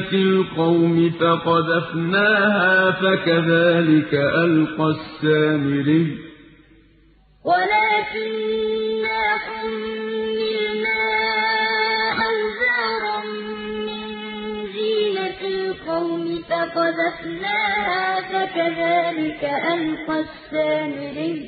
زِينَةِ الْقَوْمِ فَقَذَفْنَاهَا فَكَذَٰلِكَ أَلْقَى السَّامِرِيُّ. أَوْزَارًا مِّن زِينَةِ الْقَوْمِ فَقَذَفْنَاهَا فَكَذَٰلِكَ أَلْقَى السَّامِرِيُّ.